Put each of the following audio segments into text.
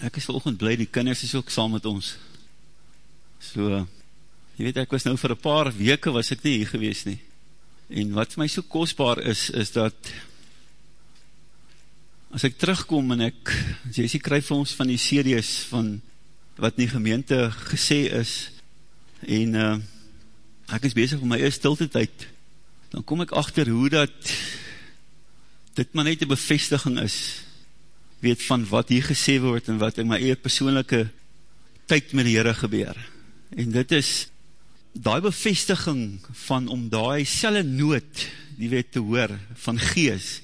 ek is volgend blij, die kinders is ook saam met ons. So, jy weet, ek was nou vir een paar weke was ek nie hier gewees nie. En wat my so kostbaar is, is dat as ek terugkom en ek, Jessie kryf vir ons van die series van wat in die gemeente gesê is, en uh, ek is bezig met my eerste stilte tyd, dan kom ek achter hoe dat dit maar net een bevestiging is, weet van wat hier gesê word, en wat in my eie persoonlijke tyd met die Heere gebeur. En dit is die bevestiging van om die selle nood, die weet te hoor, van gees,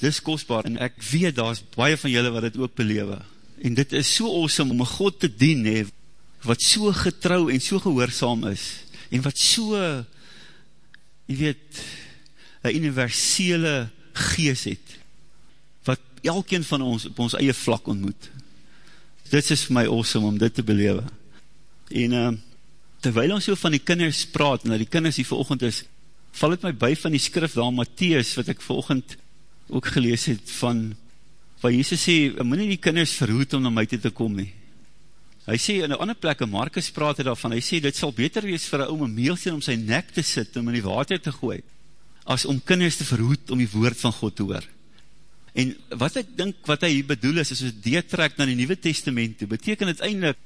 dis kostbaar, en ek weet, daar is baie van julle wat dit ook belewe, en dit is so awesome om een God te dien, he, wat so getrouw en so gehoorzaam is, en wat so, jy weet, een universele gees het, elkeen van ons op ons eie vlak ontmoet. Dit is vir my awesome om dit te belewe. En uh, terwijl ons so van die kinders praat, en dat die kinders die verochend is, val het my by van die skrif daar, Matthies, wat ek verochend ook gelees het, van, waar Jesus sê, moet nie die kinders verhoed om na my te kom nie. Hy sê in een ander plek, en Marcus praat het daarvan, hy sê, dit sal beter wees vir een oom een meelsteen om sy nek te sit, om in die water te gooi, as om kinders te verhoed om die woord van God te hoor. En wat ek dink, wat hy bedoel is, as ons dit trek na die Nieuwe Testament toe, beteken het eindelijk,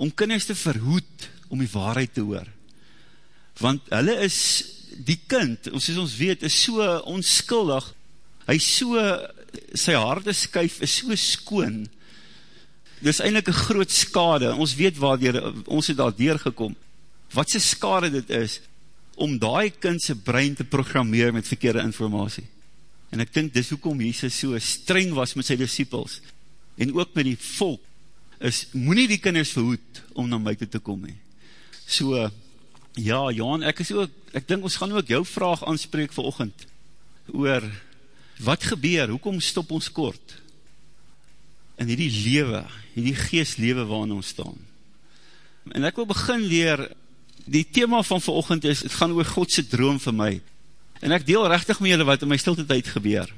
om kinders te verhoed, om die waarheid te hoor. Want hulle is, die kind, soos ons weet, is so onskuldig, hy so, sy harde skuif is so skoon, dit is eindelijk een groot skade, ons weet waar die, ons het daar deurgekom, wat sy skade dit is, om die kindse brein te programmeer met verkeerde informatie. En ek dink, dis hoekom Jesus so streng was met sy disciples, en ook met die volk, is, moet nie die kinders verhoed, om na my te kom nie. So, ja, Johan, ek is ook, ek dink ons gaan ook jou vraag aanspreek vir ochend, oor, wat gebeur, hoekom stop ons kort, in die lewe, die geestlewe waarin ons staan. En ek wil begin leer, die thema van verochend is, het gaan oor Godse droom vir my, en ek deel rechtig met julle wat in my stilte tyd gebeur.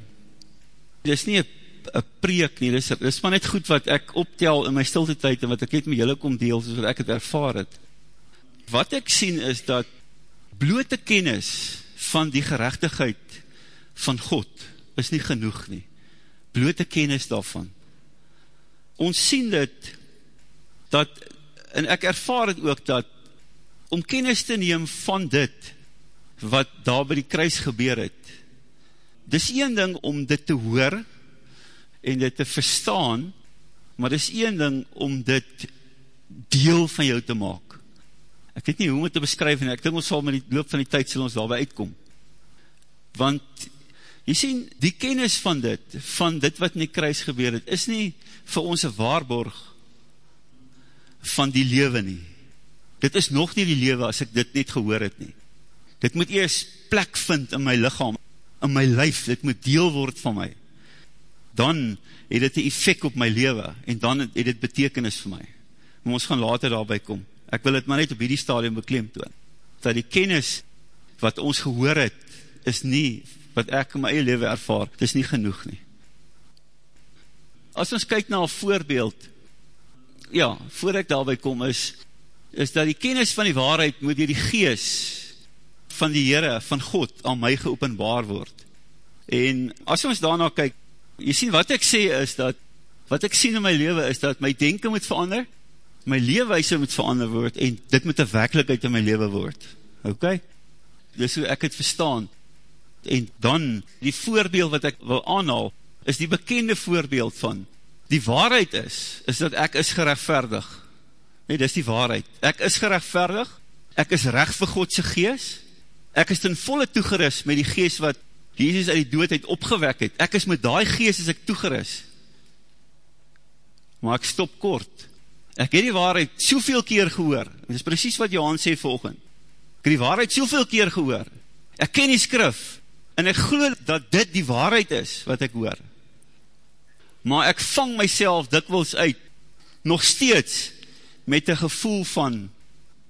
Dit is nie een preek nie, dit is, dit is maar net goed wat ek optel in my stilte tyd, en wat ek net met julle kom deel, soos wat ek het ervaar het. Wat ek sien is dat blote kennis van die gerechtigheid van God is nie genoeg nie. Blote kennis daarvan ons sien dit, dat, en ek ervaar het ook dat, om kennis te neem van dit, wat daar by die kruis gebeur het, dis een ding om dit te hoor, en dit te verstaan, maar dis een ding om dit deel van jou te maak. Ek weet nie hoe om het te beskryf, en ek dink ons sal met die loop van die tyd sal ons daarby uitkom. Want, jy sien, die kennis van dit, van dit wat in die kruis gebeur het, is nie vir ons een waarborg van die lewe nie. Dit is nog nie die lewe as ek dit net gehoor het nie. Dit moet eers plek vind in my lichaam, in my lyf, dit moet deel word van my. Dan het dit een effect op my lewe, en dan het dit betekenis vir my. Maar ons gaan later daarby kom. Ek wil het maar net op hierdie stadium bekleem toon. Dat die kennis wat ons gehoor het, is nie, wat ek in my eie lewe ervaar, het is nie genoeg nie as ons kyk na een voorbeeld, ja, voor ek daarby kom is, is dat die kennis van die waarheid moet hier die gees van die Heere, van God, aan my geopenbaar word. En as ons daarna kyk, jy sien wat ek sê is dat, wat ek sien in my leven is dat my denken moet verander, my leefwijse moet verander word, en dit moet een werkelijkheid in my leven word. Ok? Dis hoe ek het verstaan. En dan, die voorbeeld wat ek wil aanhaal, is die bekende voorbeeld van, die waarheid is, is dat ek is gerechtverdig. Nee, dis die waarheid. Ek is gerechtverdig, ek is recht vir Godse gees, ek is ten volle toegeris met die gees wat Jesus uit die doodheid opgewek het. Ek is met die gees as ek toegeris. Maar ek stop kort. Ek het die waarheid soveel keer gehoor. Dit is precies wat Johan sê volgend. Ek het die waarheid soveel keer gehoor. Ek ken die skrif, en ek geloof dat dit die waarheid is wat ek hoor maar ek vang myself dikwels uit, nog steeds, met een gevoel van,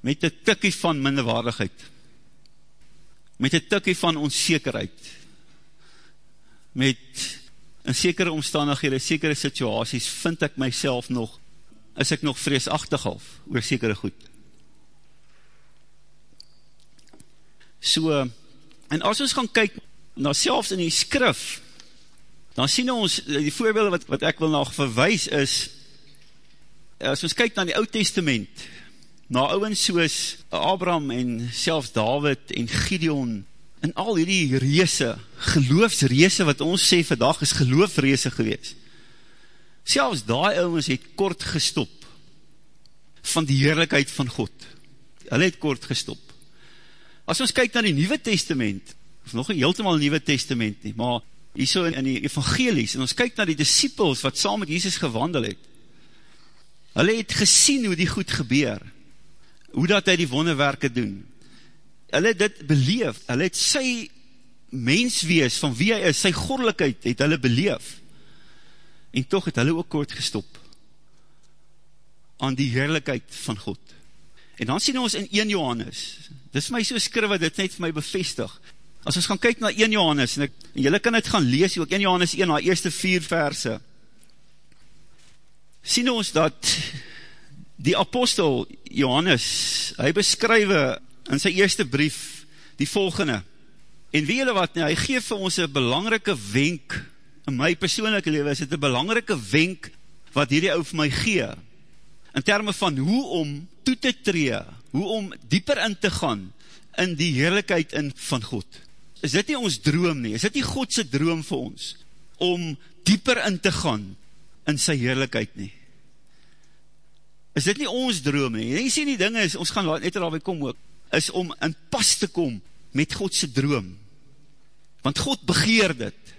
met een tikkie van minderwaardigheid, met een tikkie van onzekerheid, met in sekere omstandighede, sekere situaties, vind ek myself nog is ek nog vreesachtig half, oor sekere goed. So, en as ons gaan kyk, na selfs in die skrif, dan sien ons, die voorbeelde wat, wat ek wil nog verwijs is, as ons kyk na die oud testament, na ouwens soos Abraham en selfs David en Gideon, en al die reese, geloofsreese wat ons sê vandag is geloofreese gewees. Selfs die ouwens het kort gestop van die heerlijkheid van God. Hulle het kort gestop. As ons kyk na die Nieuwe Testament, of nog een heeltemaal Nieuwe Testament nie, maar hier so in die evangelies, en ons kyk na die disciples wat saam met Jesus gewandel het, hulle het gesien hoe die goed gebeur, hoe dat hy die wonderwerke doen. Hulle het dit beleef, hulle het sy menswees van wie hy is, sy goddelikheid het hulle beleef, en toch het hulle ook kort gestop aan die heerlijkheid van God. En dan sien ons in 1 Johannes, dit is my so skrif wat dit net vir my bevestig, as ons gaan kyk na 1 Johannes, en, ek, en jylle kan het gaan lees, ook 1 Johannes 1, na eerste 4 verse, sien ons dat die apostel Johannes, hy beskrywe in sy eerste brief die volgende, en wie jylle wat, nie, hy geef vir ons een belangrike wenk, in my persoonlijke leven is het een belangrike wenk, wat hierdie ou vir my gee, in termen van hoe om toe te tree, hoe om dieper in te gaan, in die heerlijkheid in van God. Is dit nie ons droom nie? Is dit nie Godse droom vir ons? Om dieper in te gaan, in sy heerlijkheid nie? Is dit nie ons droom nie? En jy sê die ding is, ons gaan net daarby kom ook, is om in pas te kom met Godse droom. Want God begeer dit.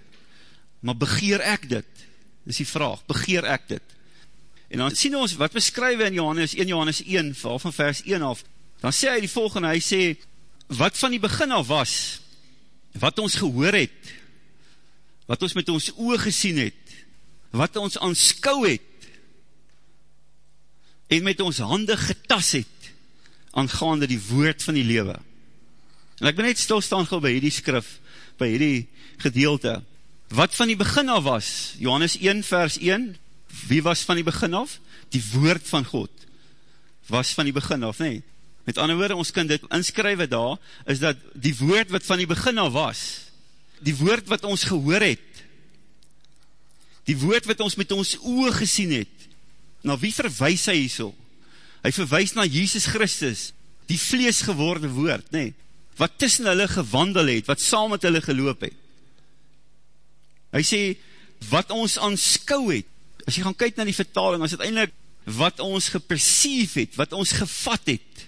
Maar begeer ek dit? Dis die vraag, begeer ek dit? En dan sien ons, wat beskrywe in Johannes, 1 Johannes 1, van vers 1 af, dan sê hy die volgende, hy sê, wat van die begin af was, wat ons gehoor het, wat ons met ons oog gesien het, wat ons aanskou het, en met ons hande getas het, aangaande die woord van die lewe. En ek ben net stilstaan gauw by hierdie skrif, by hierdie gedeelte, wat van die begin af was, Johannes 1 vers 1, wie was van die begin af? Die woord van God was van die begin af, nee. Met ander woorde, ons kan dit inskrywe daar, is dat die woord wat van die begin af was, die woord wat ons gehoor het, die woord wat ons met ons oog gesien het, na wie verwijs hy so? Hy verwijs na Jesus Christus, die vlees geworde woord, nee, wat tussen hulle gewandel het, wat saam met hulle geloop het. Hy sê, wat ons aanskou het, as jy gaan kyk na die vertaling, as het eindelijk wat ons gepersief het, wat ons gevat het,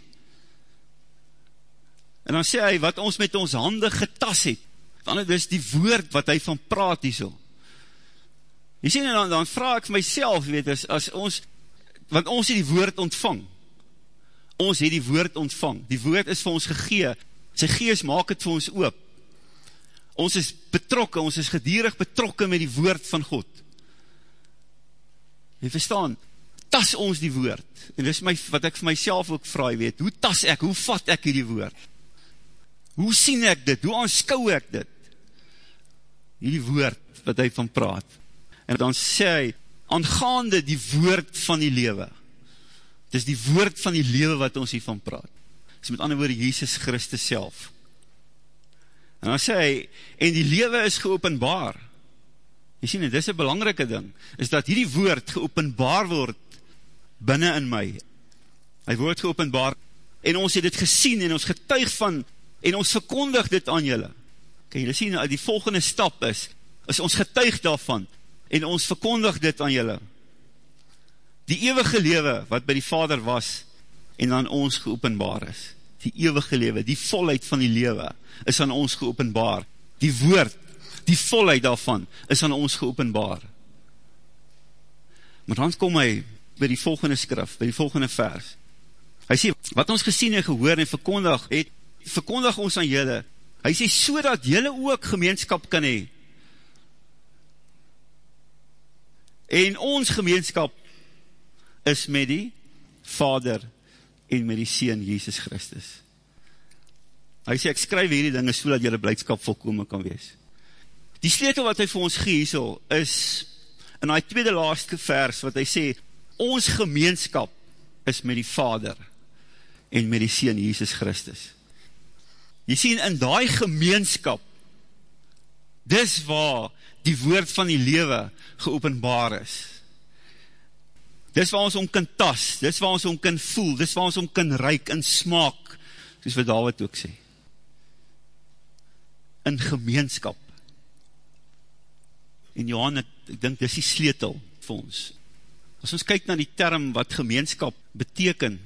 en dan sê hy, wat ons met ons hande getas het, dan is die woord wat hy van praat hier so. Jy sê, dan, dan vraag ek myself, weet, as, as ons, want ons het die woord ontvang, ons het die woord ontvang, die woord is vir ons gegee, sy gees maak het vir ons oop, ons is betrokken, ons is gedierig betrokken met die woord van God, Jy verstaan, tas ons die woord, en dis my, wat ek vir myself ook vraag weet, hoe tas ek, hoe vat ek die woord? Hoe sien ek dit, hoe aanskou ek dit? Die woord wat hy van praat. En dan sê hy, aangaande die woord van die lewe, dis die woord van die lewe wat ons hiervan praat. Dis met ander woorde, Jesus Christus self. En dan sê hy, en die lewe is geopenbaar, Jy sien, dit is een belangrike ding, is dat hierdie woord geopenbaar word binnen in my. Hy word geopenbaar, en ons het dit gesien, en ons getuig van, en ons verkondig dit aan julle. Kan julle sien, die volgende stap is, is ons getuig daarvan, en ons verkondig dit aan julle. Die eeuwige lewe, wat by die vader was, en aan ons geopenbaar is. Die eeuwige lewe, die volheid van die lewe, is aan ons geopenbaar. Die woord, die volheid daarvan is aan ons geopenbaar. Maar dan kom hy by die volgende skrif, by die volgende vers. Hy sê, wat ons gesien en gehoor en verkondig het, verkondig ons aan julle. Hy sê, so dat julle ook gemeenskap kan hee. En ons gemeenskap is met die Vader en met die Seen Jesus Christus. Hy sê, ek skryf hierdie dinge so dat julle blijdskap volkome kan wees. Die sleutel wat hy vir ons gee so, is in die tweede laatste vers wat hy sê, ons gemeenskap is met die Vader en met die Seen Jesus Christus. Jy sien, in die gemeenskap, dis waar die woord van die lewe geopenbaar is. Dis waar ons om kan tas, dis waar ons om kan voel, dis waar ons om kan ruik en smaak, soos wat David ook sê. In gemeenskap. En Johan, ek, ek dink dis die sleutel vir ons. As ons kyk na die term wat gemeenskap beteken,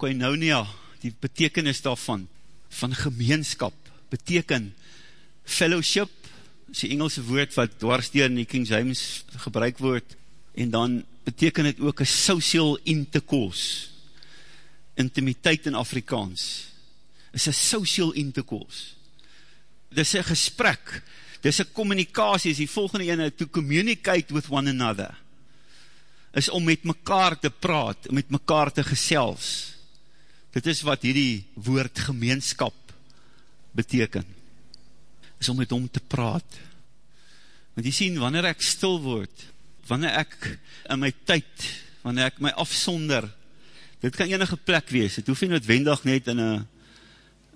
koinonia, die betekenis daarvan, van gemeenskap, beteken fellowship, is die Engelse woord wat dwarsdeer in die King James gebruik word, en dan beteken het ook een social intercourse, intimiteit in Afrikaans, is een social intercourse, dit is een gesprek, dit is een communicatie, is die volgende ene, to communicate with one another, is om met mekaar te praat, om met mekaar te gesels, Dit is wat hierdie woord gemeenskap beteken. Is om met hom te praat. Want jy sien, wanneer ek stil word, wanneer ek in my tyd, wanneer ek my afsonder, dit kan enige plek wees, het hoef nie noodwendig net in een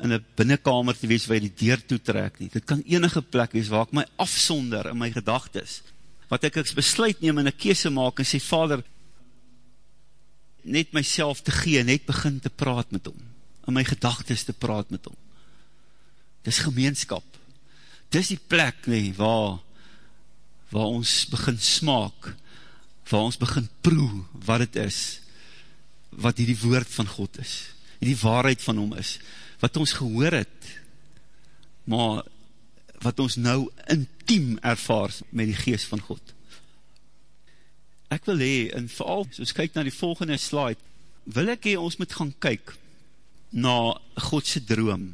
in een binnenkamer te wees waar jy die deur toetrek nie. Dit kan enige plek wees waar ek my afsonder in my gedagtes. Wat ek ek besluit neem en een kese maak en sê, Vader, net myself te gee, net begin te praat met hom, in my gedagtes te praat met hom. Dis gemeenskap. Dis die plek, nee, waar, waar ons begin smaak, waar ons begin proe wat het is, wat die woord van God is, die waarheid van hom is, wat ons gehoor het, maar wat ons nou intiem ervaar met die geest van God. Ek wil hee, en vooral, soos kyk na die volgende slide, wil ek hee, ons moet gaan kyk, na Godse droom,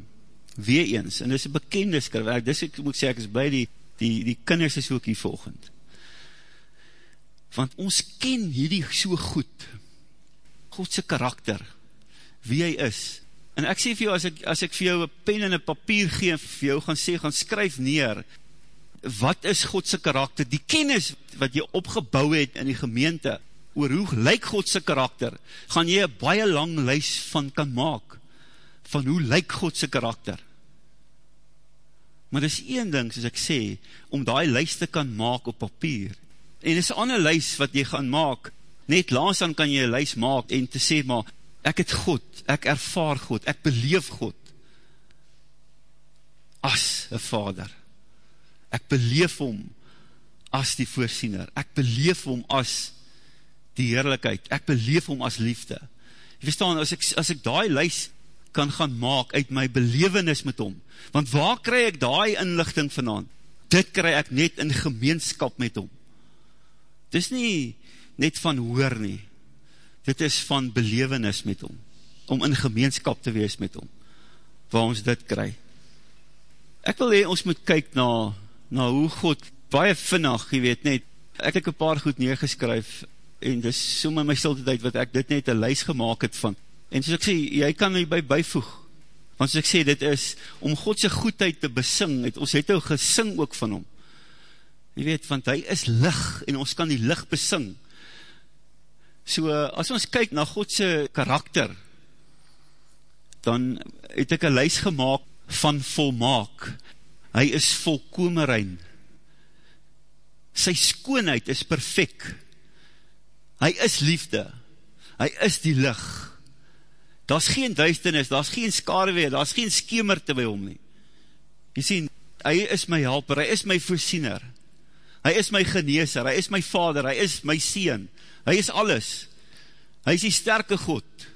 weer eens, en dit is een bekende skrifwerk, dis ek moet sê, ek is by die, die, die kinders is ook hier volgend, want ons ken hierdie so goed, Godse karakter, wie hy is, en ek sê vir jou, as ek, as ek vir jou een pen en een papier gee, vir jou gaan sê, gaan skryf neer, wat is Godse karakter, die kennis wat jy opgebouw het in die gemeente, oor hoe lyk Godse karakter, gaan jy een baie lang lys van kan maak, van hoe lyk Godse karakter. Maar dit is een ding, soos ek sê, om die lys te kan maak op papier, en dit is een ander lys wat jy gaan maak, net laas dan kan jy een lys maak, en te sê, maar ek het God, ek ervaar God, ek beleef God, as een vader, ek beleef hom as die voorsiener, ek beleef hom as die heerlijkheid, ek beleef hom as liefde. Jy verstaan, as ek, as ek die lys kan gaan maak uit my belevenis met hom, want waar kry ek die inlichting vanaan? Dit kry ek net in gemeenskap met hom. Dit is nie net van hoor nie, dit is van belevenis met hom, om in gemeenskap te wees met hom, waar ons dit kry. Ek wil hee, ons moet kyk na na hoe God baie vinnig, jy weet net, ek het een paar goed neergeskryf, en dis so my my stilte tijd, wat ek dit net een lys gemaakt het van, en soos ek sê, jy kan my by byvoeg, want soos ek sê, dit is, om Godse goedheid te besing, het, ons het ook gesing ook van hom, jy weet, want hy is lig, en ons kan die lig besing, so, as ons kyk na Godse karakter, dan het ek een lys gemaakt, van volmaak, hy is volkome rein, sy skoonheid is perfect, hy is liefde, hy is die lig, daar is geen duisternis, daar is geen skareweer, daar is geen skemerte by hom nie, jy sien, hy is my helper, hy is my voorsiener, hy is my geneeser, hy is my vader, hy is my sien, hy is alles, hy is die sterke God,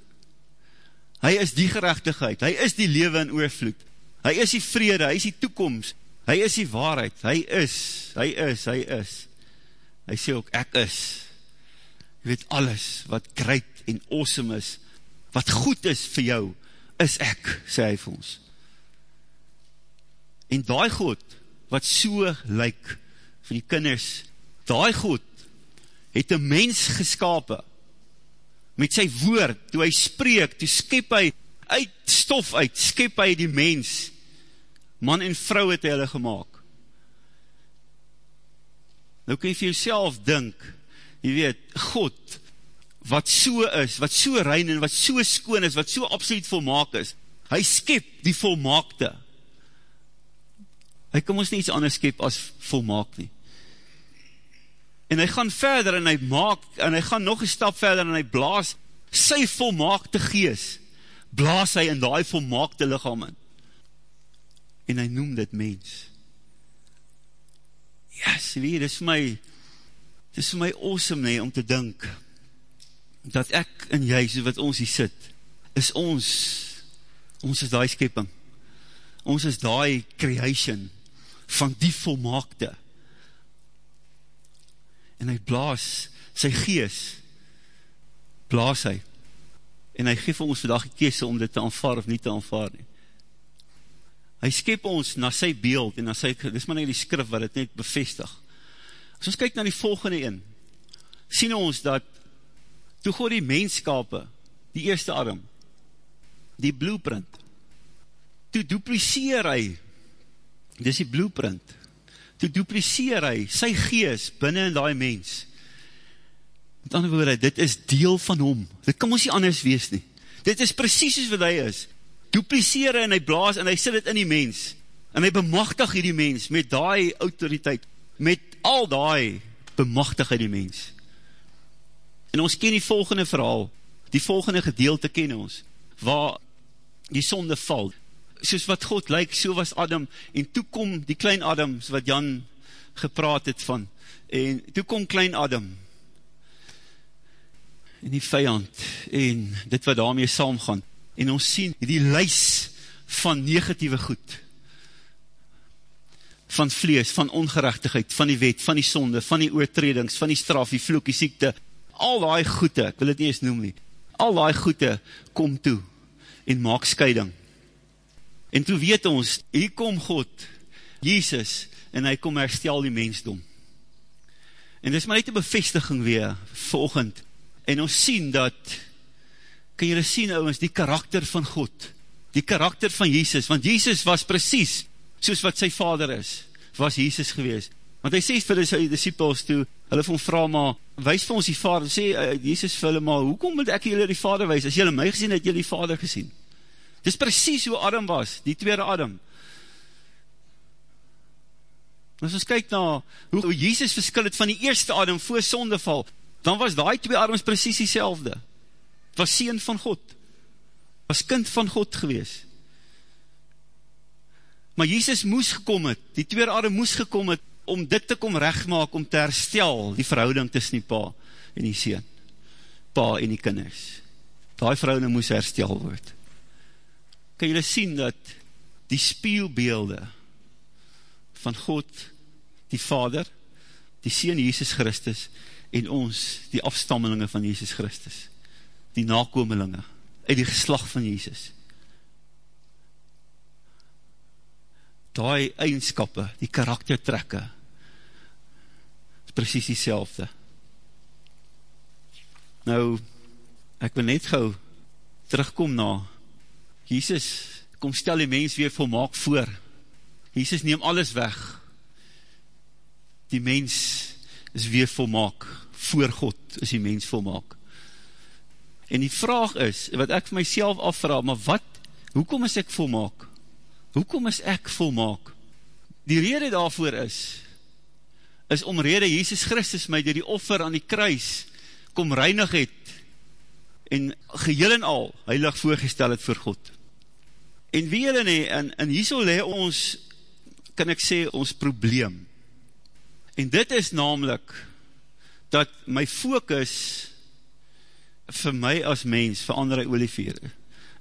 hy is die gerechtigheid, hy is die lewe in oorvloed, hy is die vrede, hy is die toekomst, hy is die waarheid, hy is, hy is, hy is, hy sê ook, ek is, jy weet alles, wat great en awesome is, wat goed is vir jou, is ek, sê hy vir ons, en daai God, wat so lyk, vir die kinders, daai God, het een mens geskapen, met sy woord, toe hy spreek, toe skep hy, uit stof uit, skep hy die mens, man en vrou het hy hulle gemaakt. Nou kan jy vir jouself dink, jy weet, God, wat so is, wat so rein en wat so skoon is, wat so absoluut volmaak is, hy skep die volmaakte. Hy kan ons nie iets anders skep as volmaak nie. En hy gaan verder en hy maak, en hy gaan nog een stap verder en hy blaas sy volmaakte gees, blaas hy in die volmaakte lichaam in. En hy noem dit mens. Yes, wie, dit is vir my, dit is vir my awesome nie, om te dink, dat ek en jy, so wat ons hier sit, is ons, ons is die skepping, ons is die creation, van die volmaakte, en hy blaas, sy gees, blaas hy, en hy geef ons vandag die kese om dit te aanvaar of nie te aanvaar nie. Hy skep ons na sy beeld, en na sy, dit is maar nie die skrif wat het net bevestig. As ons kyk na die volgende een, sien ons dat toe God die menskape, die eerste Adam, die blueprint, toe dupliseer hy, dis die blueprint, toe dupliseer hy sy gees binnen in die mens, met ander woorde, dit is deel van hom, dit kan ons nie anders wees nie, dit is precies soos wat hy is, dupliseer hy en hy blaas en hy sit het in die mens, en hy bemachtig hy die mens met die autoriteit, met al die bemachtig hy die mens, En ons ken die volgende verhaal, die volgende gedeelte ken ons, waar die sonde val. Soos wat God lyk, so was Adam, en toe kom die klein Adam, so wat Jan gepraat het van, en toe kom klein Adam, en die vijand, en dit wat daarmee saamgaan, en ons sien die lys van negatieve goed, van vlees, van ongerechtigheid, van die wet, van die sonde, van die oortredings, van die straf, die vloek, die siekte, al die goede, ek wil het nie eens noem nie, al die goede kom toe en maak scheiding. En toe weet ons, hier kom God, Jesus, en hy kom herstel die mensdom. En dit is maar net een bevestiging weer, volgend, en ons sien dat, kan jylle sien ouwens, die karakter van God, die karakter van Jesus, want Jesus was precies, soos wat sy vader is, was Jesus gewees. Want hy sê vir sy disciples toe, hulle vir hom vraag maar, wees vir ons die vader, sê uh, Jesus vir hulle maar, hoekom moet ek julle die vader wees, as julle my gesien het, julle die vader gesien. Dit is precies hoe Adam was, die tweede Adam. As ons kyk na hoe, hoe Jesus verskil het van die eerste Adam voor sondeval, dan was die twee Adams precies die selfde. Was sien van God. Was kind van God gewees. Maar Jesus moes gekom het, die tweede Adam moes gekom het, om dit te kom rechtmaak, om te herstel die verhouding tussen die pa en die sien, pa en die kinders. Die verhouding moes herstel word. Kan julle sien dat die spielbeelde van God, die Vader, die Seen Jesus Christus, en ons, die afstammelinge van Jesus Christus, die nakomelinge, uit die geslag van Jesus, die eigenskappe, die karaktertrekke, precies die selfde. Nou, ek wil net gauw terugkom na Jesus, kom stel die mens weer volmaak voor. Jesus neem alles weg. Die mens is weer volmaak. Voor God is die mens volmaak. En die vraag is, wat ek vir myself afvraag, maar wat, hoekom is ek volmaak? hoekom is ek volmaak? Die rede daarvoor is, is om rede Jesus Christus my door die offer aan die kruis kom reinig het en geheel en al heilig voorgestel het voor God. En wie julle nie, en, en hier so le ons, kan ek sê, ons probleem. En dit is namelijk, dat my focus vir my as mens, vir André Olivier,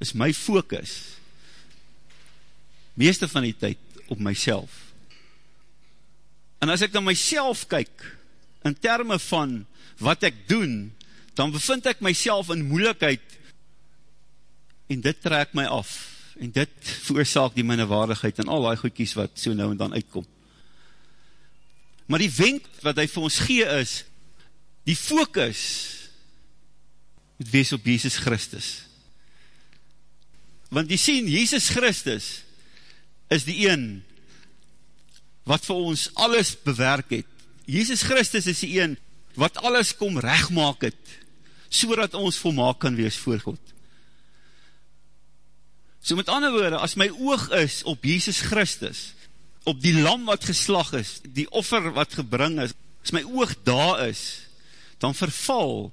is my focus, meeste van die tyd op myself. En as ek na myself kyk, in termen van wat ek doen, dan bevind ek myself in moeilikheid, en dit trek my af, en dit veroorzaak die minnewaardigheid, en al die goedkies wat so nou en dan uitkom. Maar die wenk wat hy vir ons gee is, die focus, moet wees op Jesus Christus. Want die sien, Jesus Christus, is die een wat vir ons alles bewerk het. Jesus Christus is die een wat alles kom rechtmaak het, so dat ons volmaak kan wees voor God. So met ander woorde, as my oog is op Jesus Christus, op die lam wat geslag is, die offer wat gebring is, as my oog daar is, dan verval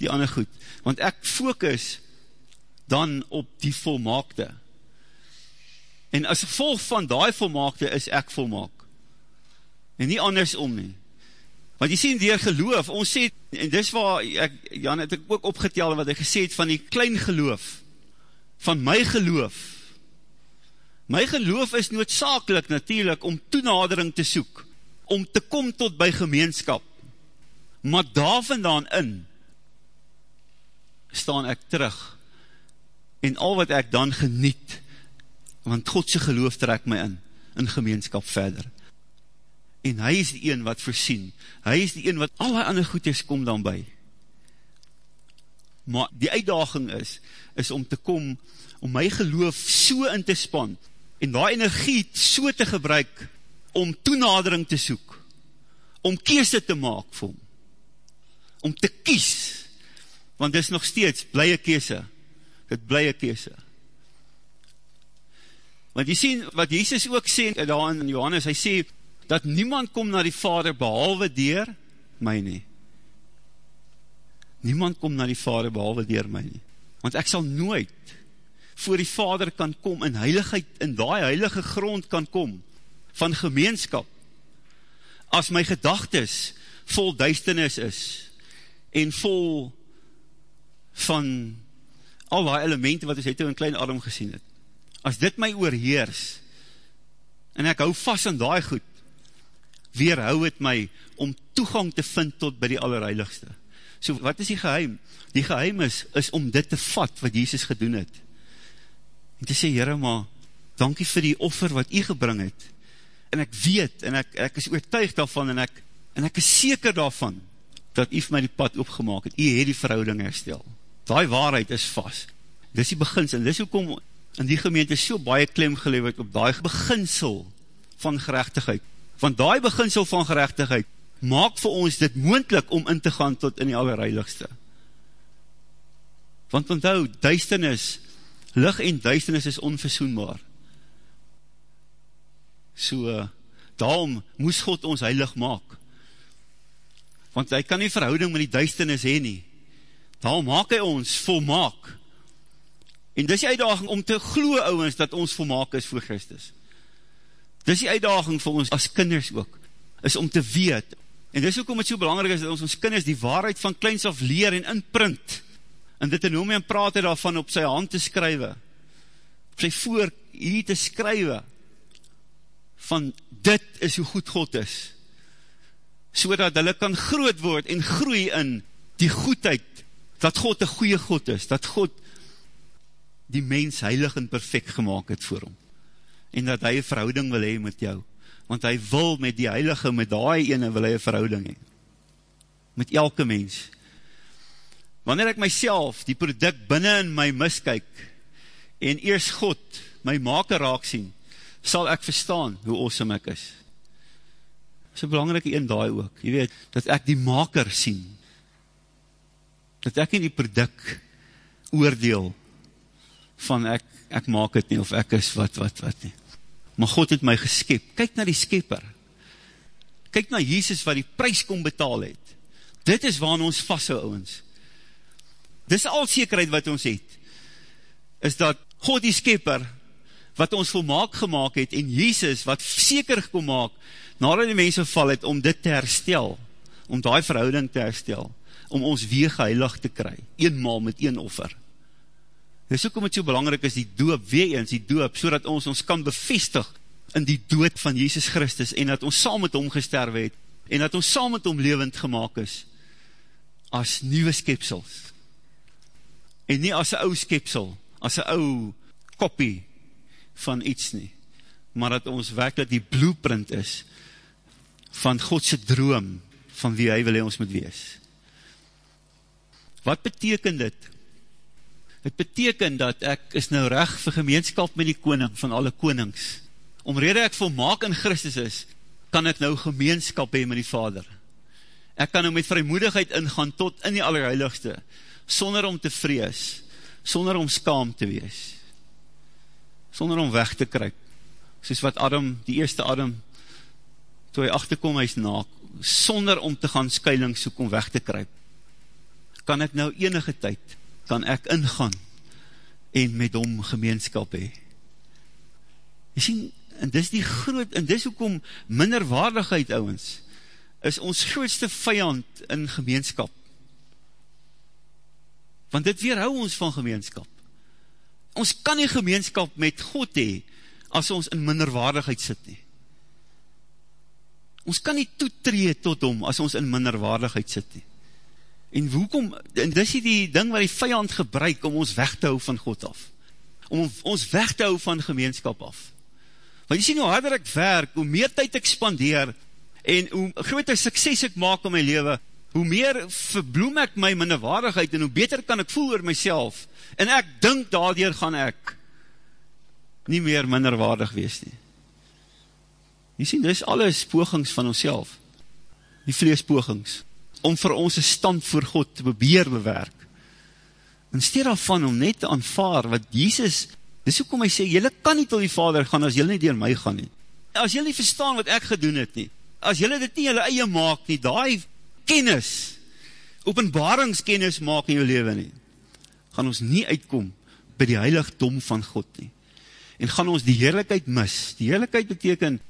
die ander goed, want ek focus dan op die volmaakte. En as gevolg van die volmaakte is ek volmaak. En nie andersom nie. Want jy sien, dier geloof, ons sê, en dis waar, ek, Jan het ek ook opgetel wat hy gesê het van die klein geloof, van my geloof. My geloof is noodzakelik natuurlijk om toenadering te soek, om te kom tot by gemeenskap. Maar daar vandaan in, staan ek terug, en al wat ek dan geniet, want Godse geloof trek my in, in gemeenskap verder. En hy is die een wat voorsien, hy is die een wat alle ander goed is, kom dan by. Maar die uitdaging is, is om te kom, om my geloof so in te span, en die energie so te gebruik, om toenadering te soek, om kese te maak vir hom, om te kies, want dit is nog steeds blye kese, dit blye kese. Want jy sien, wat Jesus ook sê, daar in Johannes, hy sê, dat niemand kom na die Vader behalwe dier my nie. Niemand kom na die Vader behalwe dier my nie. Want ek sal nooit voor die Vader kan kom in heiligheid, in die heilige grond kan kom, van gemeenskap, as my gedagtes vol duisternis is, en vol van al die elemente wat ons het in klein arm gesien het. As dit my oorheers, en ek hou vast aan die goed, weerhou het my om toegang te vind tot by die allerheiligste. So wat is die geheim? Die geheim is, is om dit te vat wat Jesus gedoen het. En te sê, Heere, maar dankie vir die offer wat u gebring het. En ek weet, en ek, ek is oortuig daarvan, en ek, en ek is seker daarvan, dat u vir my die pad opgemaak het. U het die verhouding herstel. Daai waarheid is vast. Dis die beginsel, en dis hoekom in die gemeente so baie klem geleverd op daai beginsel van gerechtigheid. Want daai beginsel van gerechtigheid maak vir ons dit moendlik om in te gaan tot in die allerheiligste. Want onthou, duisternis, lig en duisternis is onversoenbaar. So, daarom moes God ons heilig maak. Want hy kan nie verhouding met die duisternis heen nie. Daarom maak hy ons volmaak. En dis die uitdaging om te glo ouwens dat ons volmaak is voor Christus. Dis die uitdaging vir ons as kinders ook, is om te weet, en dis ook om het so belangrijk is, dat ons ons kinders die waarheid van kleins af leer en inprint, en dit en en praat hy daarvan op sy hand te skrywe, op sy voor hier te skrywe, van dit is hoe goed God is, so dat hulle kan groot word en groei in die goedheid, dat God een goeie God is, dat God die mens heilig en perfect gemaakt het voor hom, en dat hy een verhouding wil hee met jou, want hy wil met die heilige, met die ene wil hy een verhouding hee, met elke mens. Wanneer ek myself, die product binnen in my miskyk, en eers God, my maker raak sien, sal ek verstaan hoe awesome ek is. Dit is een belangrike een daai ook, jy weet, dat ek die maker sien, dat ek nie die product oordeel, van ek, ek maak het nie, of ek is wat, wat, wat nie. Maar God het my geskep. Kyk na die skepper. Kyk na Jesus wat die prijs kom betaal het. Dit is waar ons vasthou, ouwens. Dit is al zekerheid wat ons het. Is dat God die skepper, wat ons volmaak gemaakt het, en Jesus wat seker kom maak, nadat die mense val het, om dit te herstel, om die verhouding te herstel, om ons weer geheilig te kry, eenmaal met een offer. Dis ook om het so belangrijk is, die doop, weer eens die doop, so ons ons kan bevestig in die dood van Jesus Christus, en dat ons saam met hom gesterwe het, en dat ons saam met hom levend gemaakt is, as nieuwe skepsels, en nie as een ou skepsel, as een ou kopie van iets nie, maar dat ons werkelijk die blueprint is, van Godse droom, van wie hy wil hy ons moet wees. Wat beteken dit, Het beteken dat ek is nou recht vir gemeenskap met die koning van alle konings. Omrede ek volmaak in Christus is, kan ek nou gemeenskap hee met die Vader. Ek kan nou met vrymoedigheid ingaan tot in die allerheiligste, sonder om te vrees, sonder om skaam te wees, sonder om weg te kryp, soos wat Adam, die eerste Adam, toe hy achterkom, hy is naak, sonder om te gaan skuiling soek om weg te kryp, kan ek nou enige tyd, kan ek ingaan, en met hom gemeenskap hee. Jy sien, en dis die groot, en dis hoekom minderwaardigheid, ouwens, is ons grootste vijand in gemeenskap. Want dit weerhou ons van gemeenskap. Ons kan nie gemeenskap met God hee, as ons in minderwaardigheid sit nie. Ons kan nie toetree tot hom, as ons in minderwaardigheid sit nie. En hoekom, en dis die ding wat die vijand gebruik, om ons weg te hou van God af. Om ons weg te hou van gemeenskap af. Want jy sien hoe harder ek werk, hoe meer tyd ek spandeer, en hoe groter sukses ek maak in my leven, hoe meer verbloem ek my minderwaardigheid, en hoe beter kan ek voel oor myself, en ek dink daardoor gaan ek nie meer minderwaardig wees nie. Jy sien, dit is alles pogings van onszelf, die vleespogings, om vir ons een stand voor God te bebeer bewerk, in steed daarvan om net te aanvaar wat Jesus Dis hoekom hy sê, jylle kan nie tot die vader gaan as jylle nie dier my gaan nie. As jylle nie verstaan wat ek gedoen het nie, as jylle dit nie jylle eie maak nie, die kennis, openbaringskennis maak in jou leven nie, gaan ons nie uitkom by die heiligdom van God nie. En gaan ons die heerlijkheid mis. Die heerlijkheid beteken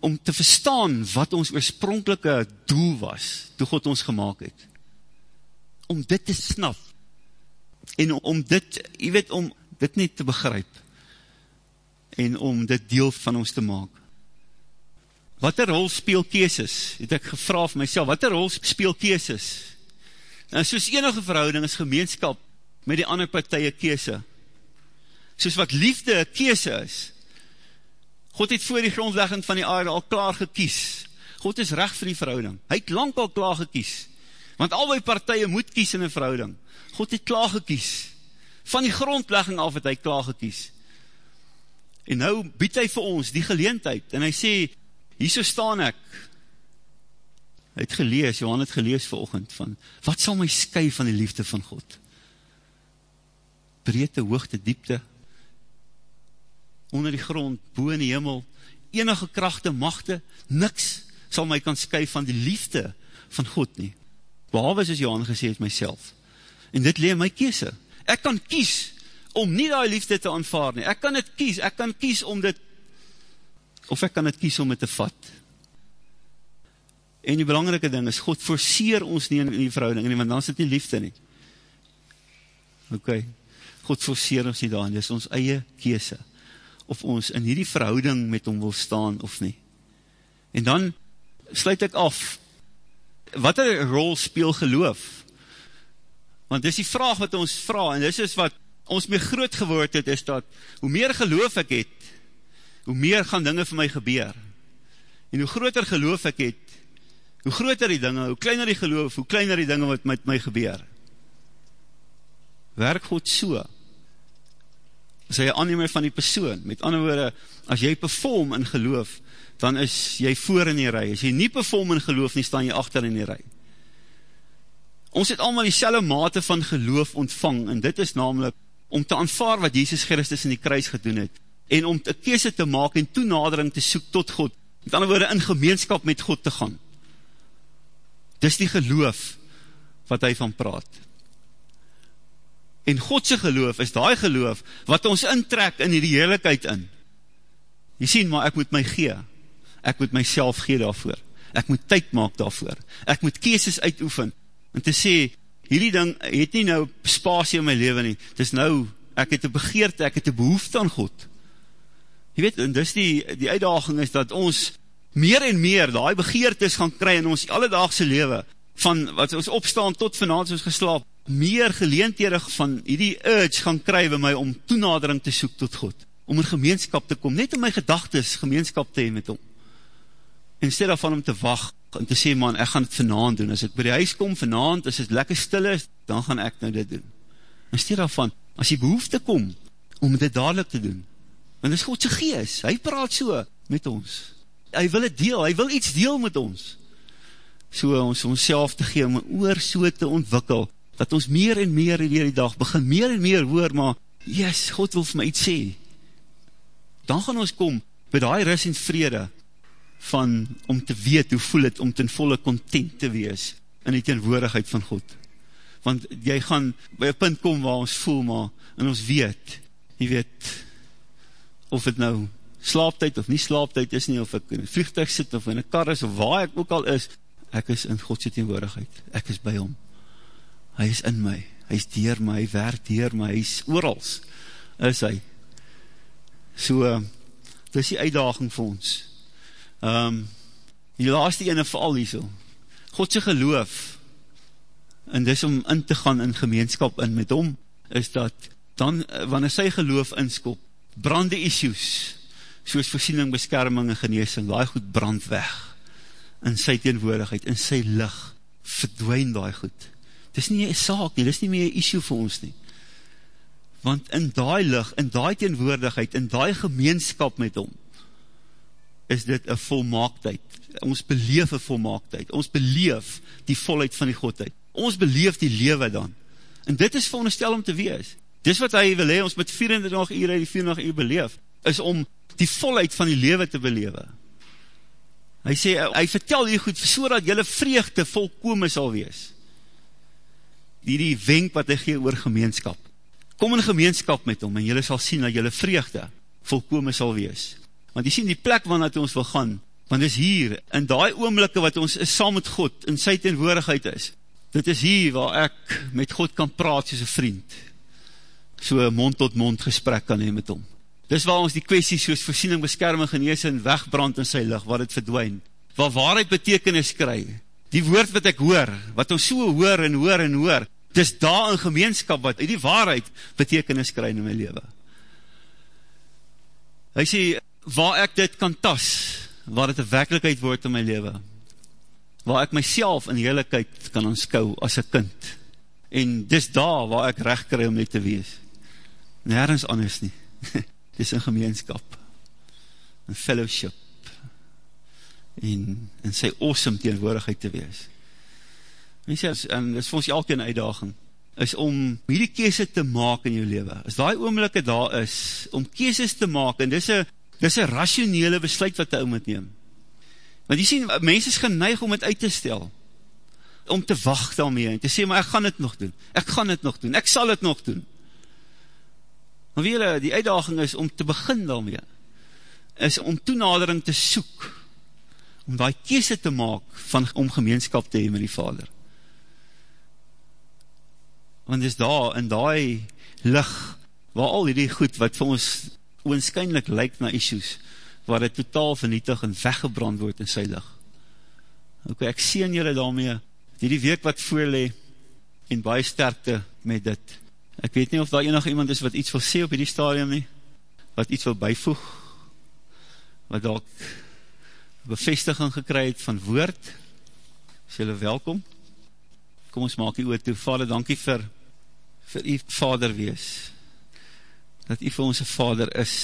om te verstaan wat ons oorspronkelike doel was, toe God ons gemaakt het. Om dit te snap. En om dit, jy weet, om dit net te begryp en om dit deel van ons te maak. Wat er rol speel keeses? Het ek gevra vir myself, wat er rol speel keeses? Nou, soos enige verhouding is gemeenskap met die ander partije keese. Soos wat liefde keese is. God het voor die grondlegging van die aarde al klaar gekies. God is recht vir die verhouding. Hy het lang al klaar gekies. Want al die partije moet kies in die verhouding. God het klaar gekies van die grondlegging af het hy klaar gekies. En nou bied hy vir ons die geleentheid, en hy sê, hier so staan ek, hy het gelees, Johan het gelees verochend, van, wat sal my sky van die liefde van God? Breedte, hoogte, diepte, onder die grond, boe in die hemel, enige krachte, machte, niks sal my kan sky van die liefde van God nie. Behalve soos Johan gesê het, myself. En dit leer my kese, ek kan kies om nie die liefde te aanvaar nie, ek kan het kies, ek kan kies om dit, of ek kan het kies om het te vat. En die belangrike ding is, God forceer ons nie in die verhouding nie, want dan is dit nie liefde nie. Ok, God forceer ons nie daar, dit is ons eie kese, of ons in hierdie verhouding met hom wil staan of nie. En dan sluit ek af, wat een rol speel geloof? Want dis die vraag wat ons vraag, en dis is wat ons mee groot geword het, is dat, hoe meer geloof ek het, hoe meer gaan dinge vir my gebeur. En hoe groter geloof ek het, hoe groter die dinge, hoe kleiner die geloof, hoe kleiner die dinge wat met my gebeur. Werk God so, as hy aannemer van die persoon, met ander woorde, as jy perform in geloof, dan is jy voor in die rij, as jy nie perform in geloof nie, staan jy achter in die rij. Ons het allemaal die mate van geloof ontvang, en dit is namelijk om te aanvaar wat Jesus Christus in die kruis gedoen het, en om een kese te maak en toenadering te soek tot God, met ander woorde in gemeenskap met God te gaan. Dis die geloof wat hy van praat. En Godse geloof is die geloof wat ons intrek in die heerlijkheid in. Jy sien, maar ek moet my gee. Ek moet myself gee daarvoor. Ek moet tyd maak daarvoor. Ek moet keeses uitoefen en te sê, hierdie ding het nie nou spasie in my leven nie, het is nou, ek het een begeerte, ek het een behoefte aan God. Je weet, en dis die, die uitdaging is dat ons meer en meer die begeertes gaan kry in ons alledaagse leven, van wat ons opstaan tot vanavond ons geslaap, meer geleenterig van die urge gaan kry by my om toenadering te soek tot God, om in gemeenskap te kom, net in my gedagtes gemeenskap te heen met hom, en stel daarvan om te wacht, en te sê, man, ek gaan het vanavond doen, as ek by die huis kom vanavond, as het lekker stil is, dan gaan ek nou dit doen. En steed daarvan, as die behoefte kom, om dit dadelijk te doen, want dit is Godse gees, hy praat so met ons, hy wil het deel, hy wil iets deel met ons, so ons ons te gee, om oor so te ontwikkel, dat ons meer en meer in die dag begin, meer en meer hoor, maar, yes, God wil vir my iets sê. Dan gaan ons kom, by die ris en vrede, van, om te weet, hoe voel het, om ten volle content te wees, in die teenwoordigheid van God. Want jy gaan by een punt kom, waar ons voel, maar, en ons weet, jy weet, of het nou slaaptijd of nie slaaptijd is nie, of ek in een vliegtuig sit, of in een kar is, of waar ek ook al is, ek is in Godse teenwoordigheid, ek is by hom, hy is in my, hy is dier my, hy werk dier my, hy is oorals, is hy, so, dit is die uitdaging vir ons, um, die laaste ene vir al hier so, Godse geloof, en dis om in te gaan in gemeenskap in met hom, is dat, dan, wanneer sy geloof inskop, brande issues, soos voorsiening, beskerming en geneesing, die goed brand weg, in sy teenwoordigheid, in sy lig, verdwijn die goed. Is nie een saak nie, dit is nie meer een issue vir ons nie. Want in die lig, in die teenwoordigheid, in die gemeenskap met hom, is dit een volmaaktheid. Ons beleef een volmaaktheid. Ons beleef die volheid van die Godheid. Ons beleef die lewe dan. En dit is vir ons om te wees. Dis wat hy wil hee, ons met 24 uur die 24 uur beleef, is om die volheid van die lewe te belewe. Hy sê, hy vertel hier goed, so dat jylle vreugde volkome sal wees. Die die wenk wat hy gee oor gemeenskap. Kom in gemeenskap met hom, en jylle sal sien dat jylle vreugde volkome sal wees. Want jy sien die plek waar ons wil gaan, want is hier, in die oomlikke wat ons is saam met God, in sy teenwoordigheid is, dit is hier waar ek met God kan praat soos een vriend, so mond tot mond gesprek kan hee met hom. Dis waar ons die kwestie soos voorsiening, beskerming, genees en wegbrand in sy licht, waar het verdwijn. Waar waarheid betekenis kry. Die woord wat ek hoor, wat ons so hoor en hoor en hoor, dis daar in gemeenskap wat die waarheid betekenis kry in my leven. Hy sê, waar ek dit kan tas, waar het een werkelijkheid word in my leven, waar ek myself in heiligheid kan aanskou as een kind, en dis daar waar ek recht kry om dit te wees. Nergens anders nie. dis een gemeenskap, een fellowship, en, en sy awesome teenwoordigheid te wees. En, sê, en dis vir ons elke uitdaging, is om hierdie kese te maak in jou leven. As die oomlikke daar is, om keses te maak, en een, dis een rationele besluit wat die ou moet neem. Want jy sien, mens is geneig om het uit te stel, om te wacht daarmee, en te sê, maar ek gaan het nog doen, ek gaan het nog doen, ek sal het nog doen. Maar wie julle, die uitdaging is om te begin daarmee, is om toenadering te soek, om die kese te maak, van, om gemeenskap te hee met die vader. Want is daar, in die lig, waar al die goed, wat vir ons oonskynlik lyk na issues, waar het totaal vernietig en weggebrand word in sy lig. Ok, ek sien julle daarmee, die die week wat voorlee, en baie sterkte met dit, Ek weet nie of daar enig iemand is wat iets wil sê op die stadium nie, wat iets wil bijvoeg, wat ook bevestiging gekry het van woord, is jylle welkom. Kom ons maak die oor toe. Vader, dankie vir, vir die vader wees, dat die vir ons vader is,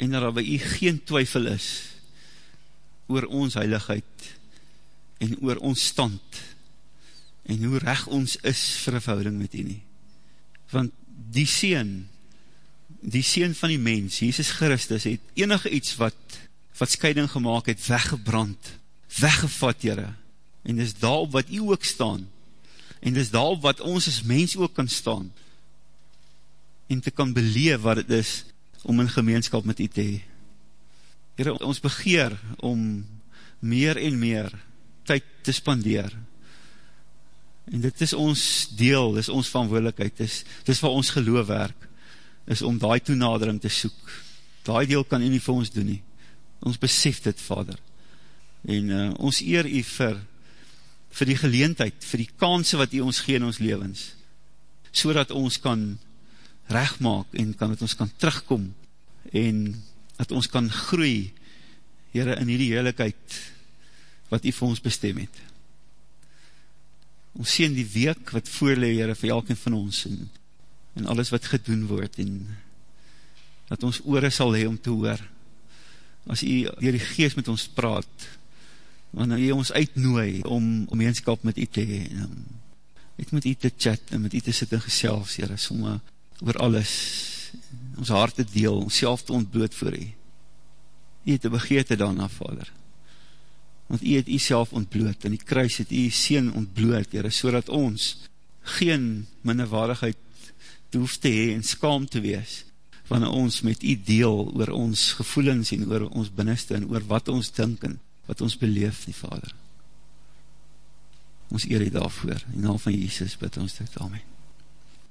en dat daar by die geen twyfel is, oor ons heiligheid, en oor ons stand, en hoe recht ons is vir een verhouding met u nie. Want die Seen, die Seen van die mens, Jesus Christus, het enige iets wat, wat scheiding gemaakt het, weggebrand, weggevat, jyre. En dis daarop wat u ook staan, en dis daarop wat ons as mens ook kan staan, en te kan beleef wat het is, om in gemeenskap met u te hee. Jyre, ons begeer om meer en meer tyd te spandeer, En dit is ons deel, dit is ons verantwoordelikheid, dit is, dit is waar ons geloof werk, is om die toenadering te soek. Die deel kan u nie vir ons doen nie. Ons besef dit, Vader. En uh, ons eer u vir, vir die geleentheid, vir die kansen wat u ons gee in ons levens, so ons kan rechtmaak en kan, dat ons kan terugkom en dat ons kan groei, Heere, in die heerlijkheid wat u vir ons bestem het. Ons sien die week wat voorlee, Heere, vir elkeen van ons, en, en alles wat gedoen word, en dat ons oore sal hee om te hoor, as jy dier die geest met ons praat, wanneer jy ons uitnooi om omeenskap met u te hee, en net met u te chat, en met u te sit en gesels, Heere, somme oor alles, ons hart te deel, ons self te ontbloot voor u. U het een begeerte daarna, Vader. Want u het u self ontbloot, en die kruis het u sien ontbloot, Heere, so ons geen minderwaardigheid te hoef te hee en skaam te wees, wanneer ons met u deel oor ons gevoelens en oor ons binneste en oor wat ons dink en wat ons beleef nie, Vader. Ons eer die daarvoor. In naam van Jesus bid ons dit. Amen.